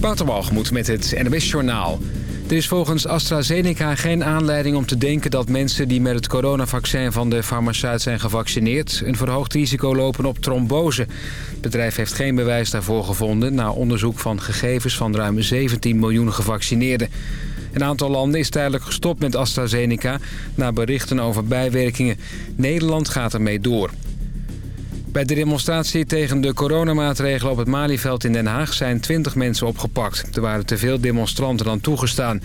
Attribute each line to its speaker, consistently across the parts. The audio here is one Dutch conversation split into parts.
Speaker 1: Waterwalgemoed met het NWS Journaal. Er is volgens AstraZeneca geen aanleiding om te denken dat mensen die met het coronavaccin van de farmaceut zijn gevaccineerd... een verhoogd risico lopen op trombose. Het bedrijf heeft geen bewijs daarvoor gevonden na onderzoek van gegevens van ruim 17 miljoen gevaccineerden. Een aantal landen is tijdelijk gestopt met AstraZeneca na berichten over bijwerkingen. Nederland gaat ermee door. Bij de demonstratie tegen de coronamaatregelen op het Malieveld in Den Haag zijn 20 mensen opgepakt. Er waren te veel demonstranten dan toegestaan.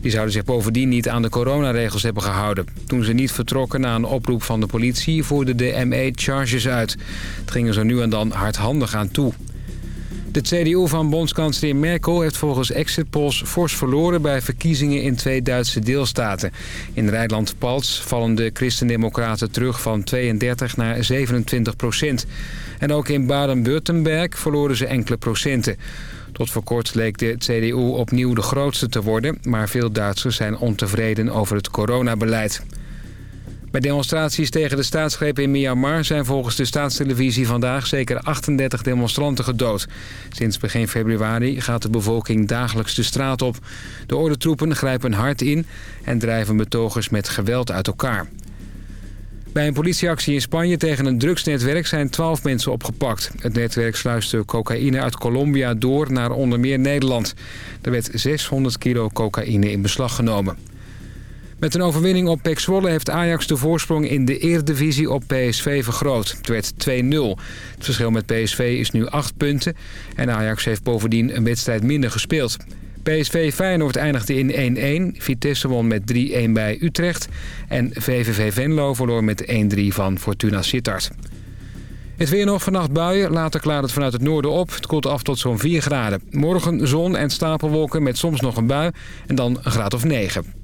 Speaker 1: Die zouden zich bovendien niet aan de coronaregels hebben gehouden. Toen ze niet vertrokken na een oproep van de politie voerde de ME charges uit. Het ging er zo nu en dan hardhandig aan toe. De CDU van bondskanselier Merkel heeft volgens exit polls fors verloren bij verkiezingen in twee Duitse deelstaten. In Rijnland-Palts vallen de christendemocraten terug van 32 naar 27 procent. En ook in Baden-Württemberg verloren ze enkele procenten. Tot voor kort leek de CDU opnieuw de grootste te worden... maar veel Duitsers zijn ontevreden over het coronabeleid. Bij demonstraties tegen de staatsgreep in Myanmar zijn volgens de staatstelevisie vandaag zeker 38 demonstranten gedood. Sinds begin februari gaat de bevolking dagelijks de straat op. De ordentroepen grijpen hard in en drijven betogers met geweld uit elkaar. Bij een politieactie in Spanje tegen een drugsnetwerk zijn 12 mensen opgepakt. Het netwerk sluiste cocaïne uit Colombia door naar onder meer Nederland. Er werd 600 kilo cocaïne in beslag genomen. Met een overwinning op PEC Zwolle heeft Ajax de voorsprong in de Eredivisie op PSV vergroot. Het werd 2-0. Het verschil met PSV is nu 8 punten en Ajax heeft bovendien een wedstrijd minder gespeeld. PSV Feyenoord eindigde in 1-1. Vitesse won met 3-1 bij Utrecht. En VVV Venlo verloor met 1-3 van Fortuna Sittard. Het weer nog vannacht buien, later klaart het vanuit het noorden op. Het koelt af tot zo'n 4 graden. Morgen zon en stapelwolken met soms nog een bui en dan een graad of 9.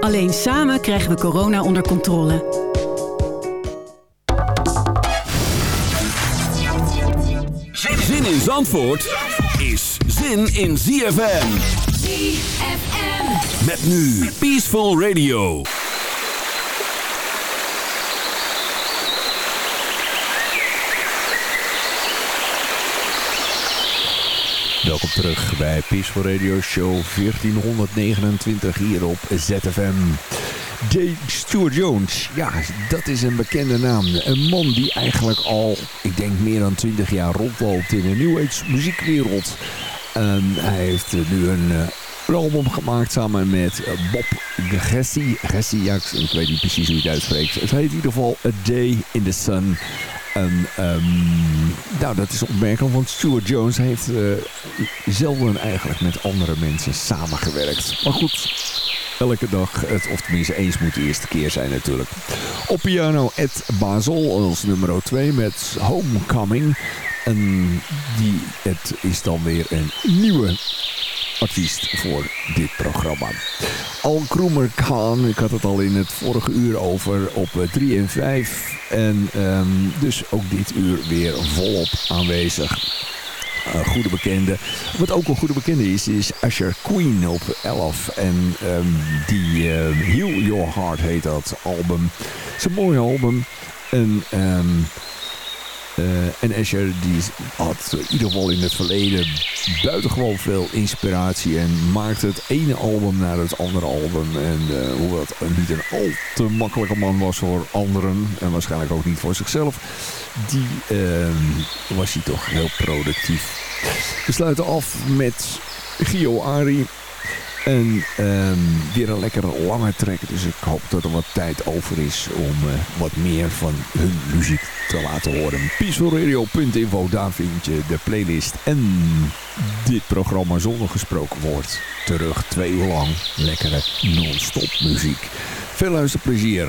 Speaker 2: Alleen samen krijgen we corona onder controle.
Speaker 3: Zin in Zandvoort is zin in ZFM.
Speaker 4: ZFM.
Speaker 3: Met nu Peaceful Radio. Welkom terug bij Peaceful Radio Show 1429 hier op ZFM. J. Stuart Jones, ja, dat is een bekende naam. Een man die eigenlijk al, ik denk meer dan 20 jaar rondloopt in de New Age muziekwereld. Hij heeft nu een, uh, een album gemaakt samen met Bob Gessie. Gessie, ja, ik weet niet precies hoe je het uitspreekt. Het heet in ieder geval A Day in the Sun. En um, nou, dat is opmerkelijk, want Stuart Jones heeft uh, zelden eigenlijk met andere mensen samengewerkt. Maar goed, elke dag, het, of tenminste eens moet de eerste keer zijn natuurlijk. Op piano Ed Basel als nummer 2 met Homecoming. En die, het is dan weer een nieuwe artiest voor dit programma. Al Kroemer Khan, ik had het al in het vorige uur over op 3 en 5. En um, dus ook dit uur weer volop aanwezig. Uh, goede bekende. Wat ook een goede bekende is, is Asher Queen op 11. En um, die uh, Heal Your Heart heet dat album. Het is een mooi album. En... uh, en Asher die had in ieder geval in het verleden buitengewoon veel inspiratie. En maakte het ene album naar het andere album. En uh, hoewel het niet een al te makkelijke man was voor anderen. En waarschijnlijk ook niet voor zichzelf. Die was hij toch heel productief. We sluiten af met Gio Ari. En um, weer een lekkere lange track. Dus ik hoop dat er wat tijd over is om uh, wat meer van hun muziek te laten horen. Peacefulradio.info, daar vind je de playlist en dit programma zonder gesproken woord. Terug twee uur lang lekkere non-stop muziek. Veel luisterplezier.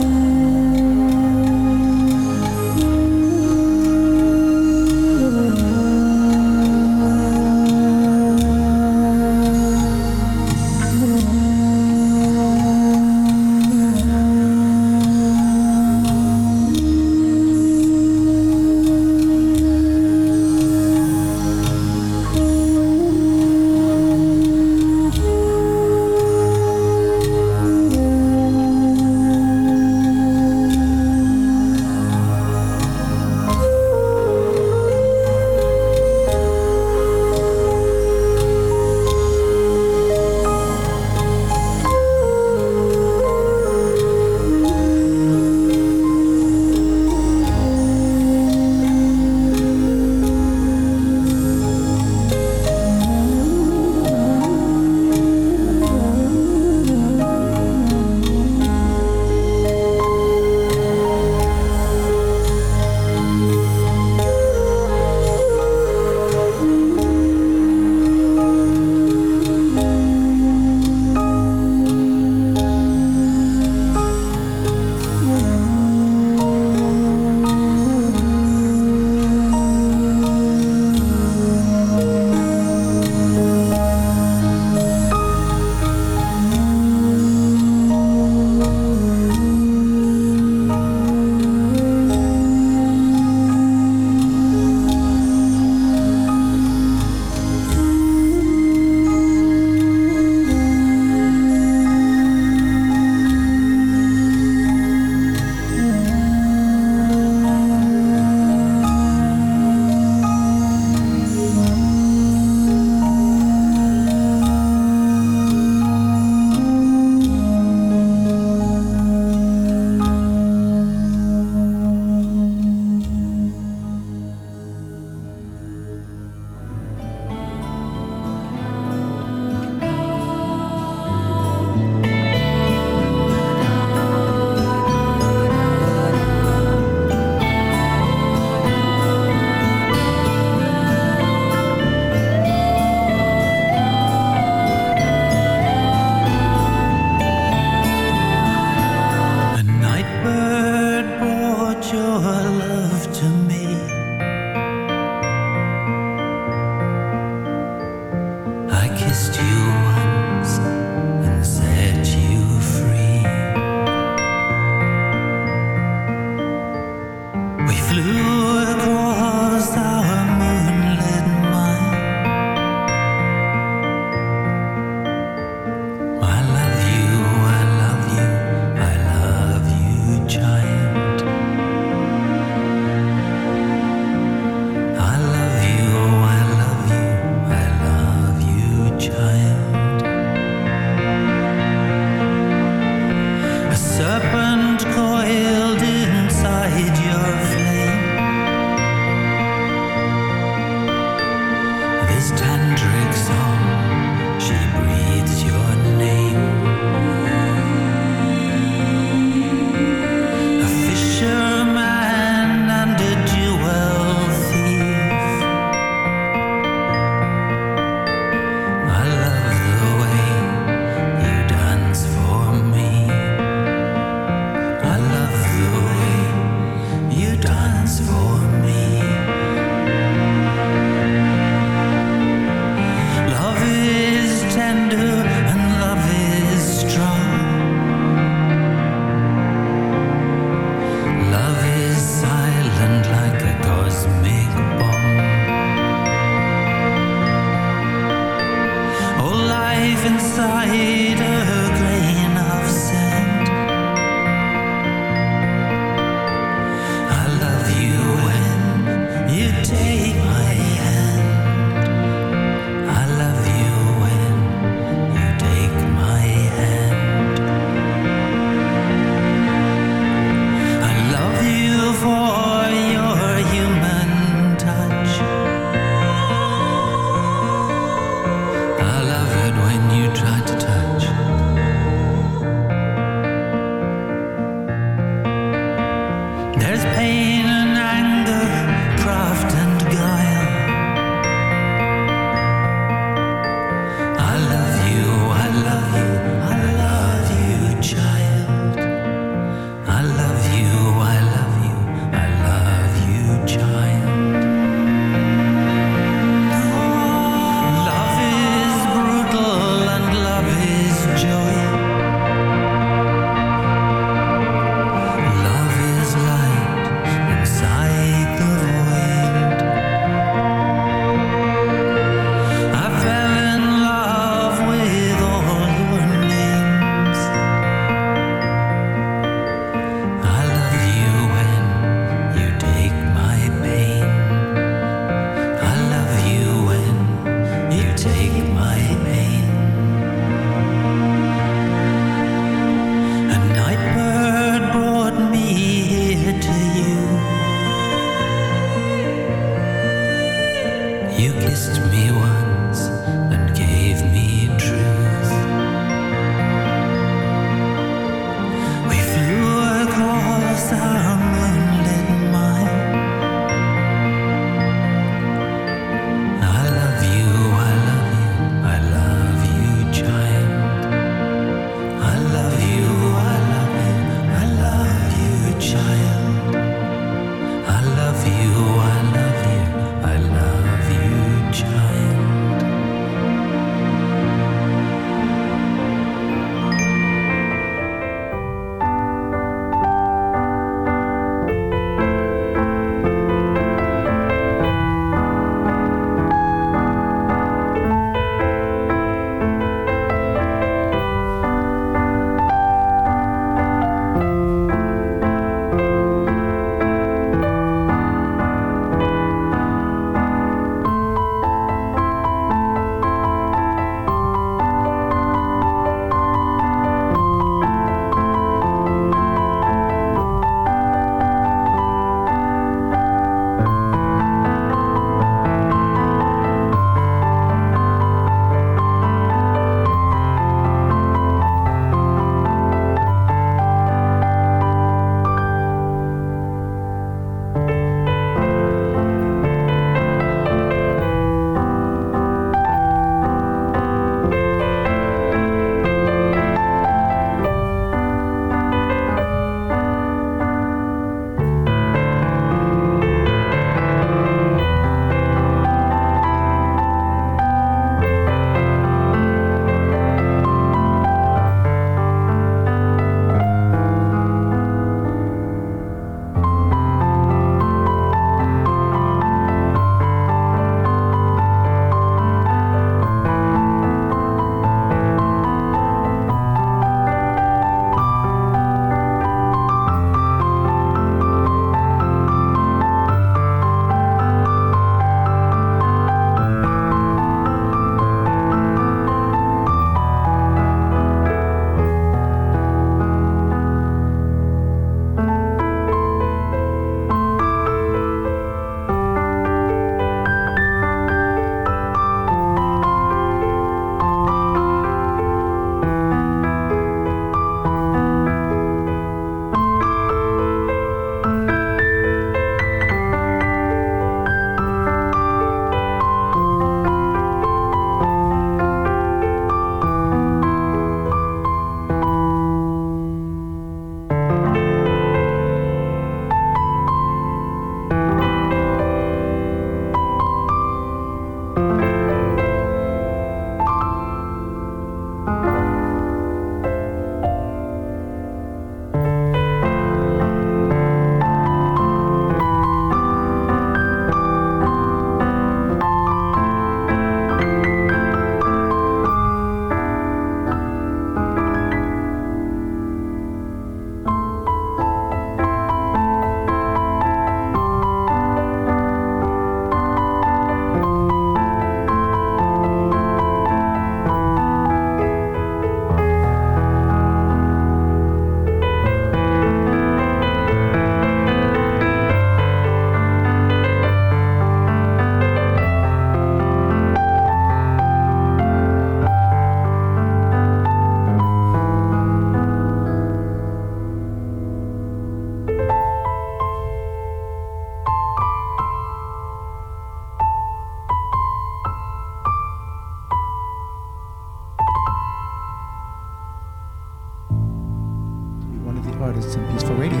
Speaker 4: Harvests and Peaceful Radio,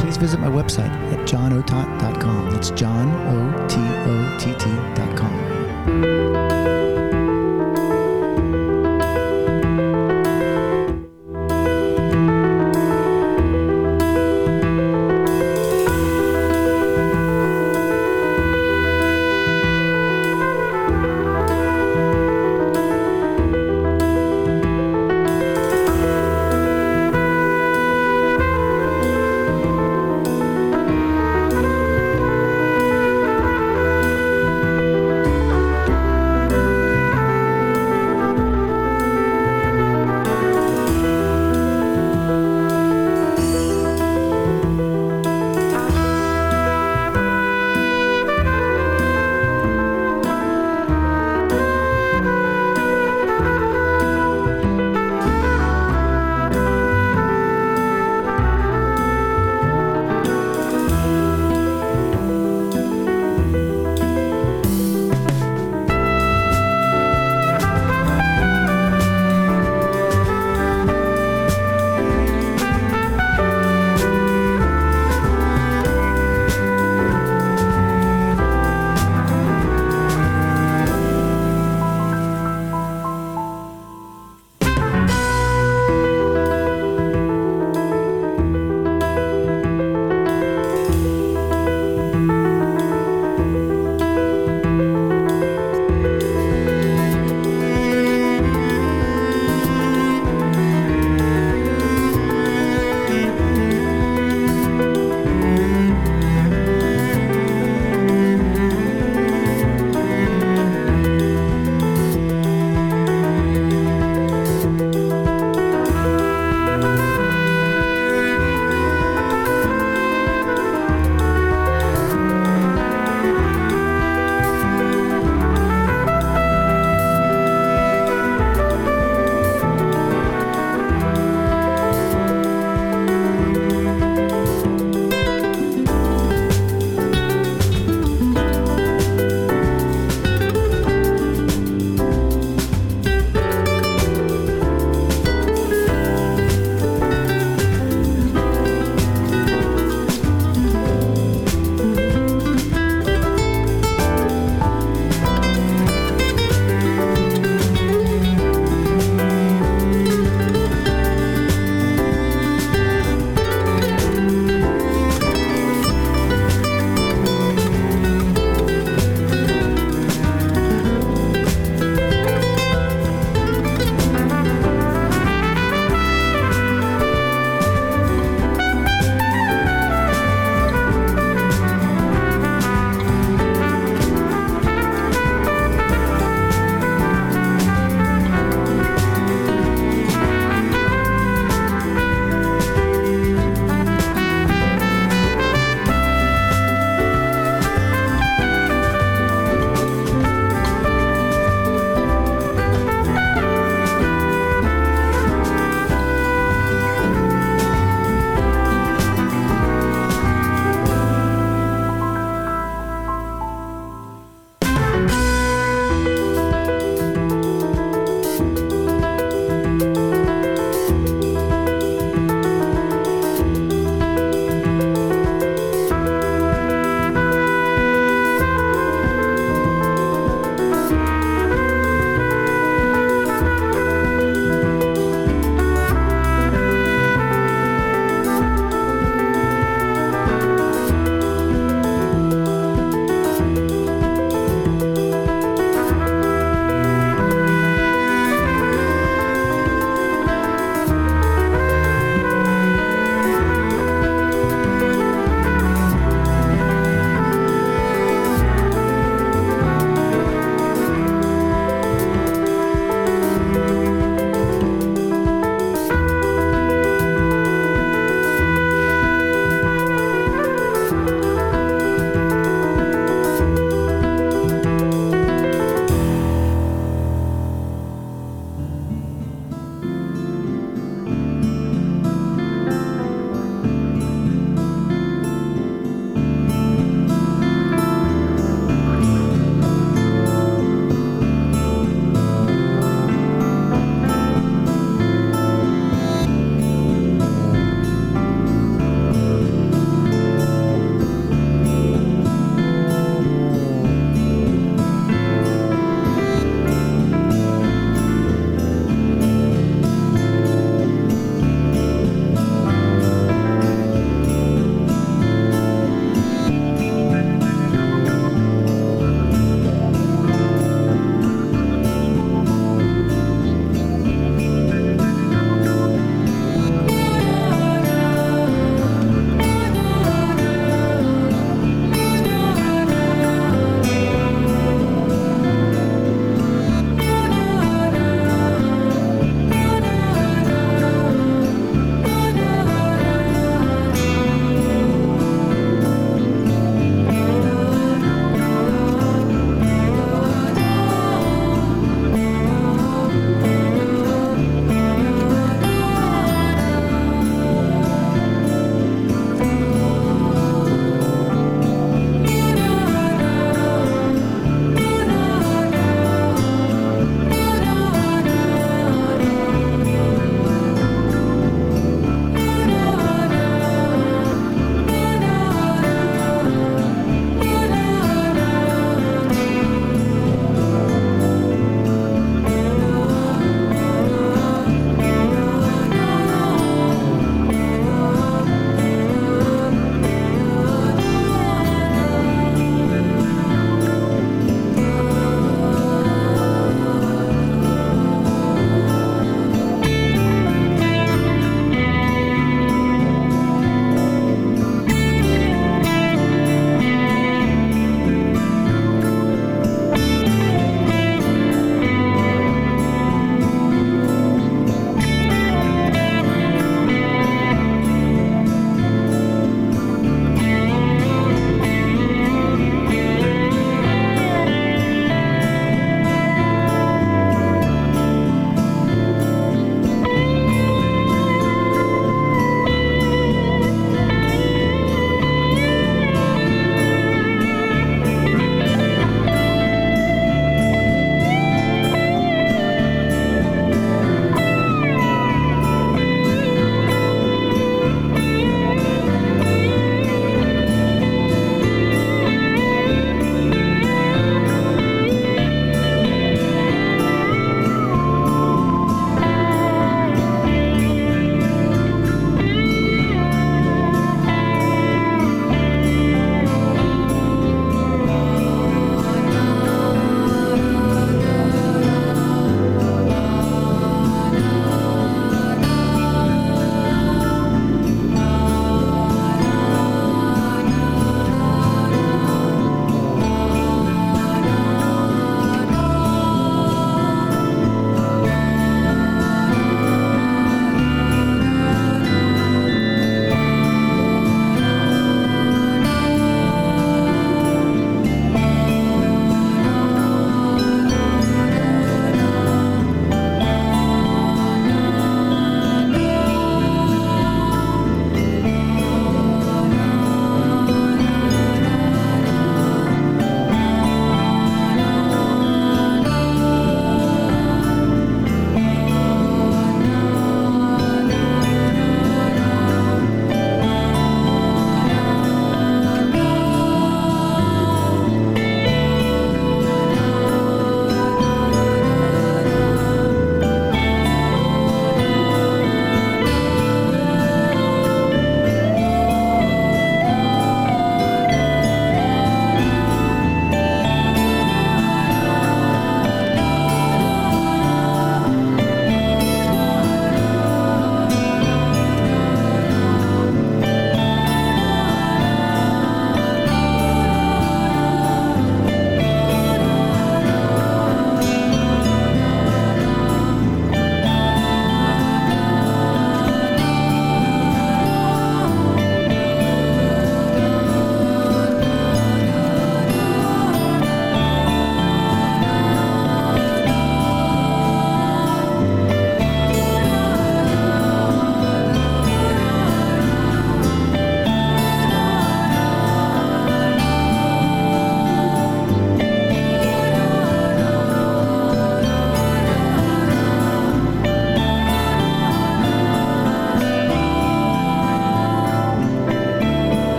Speaker 4: please visit my website at johnotot.com. That's
Speaker 5: johnotott.com.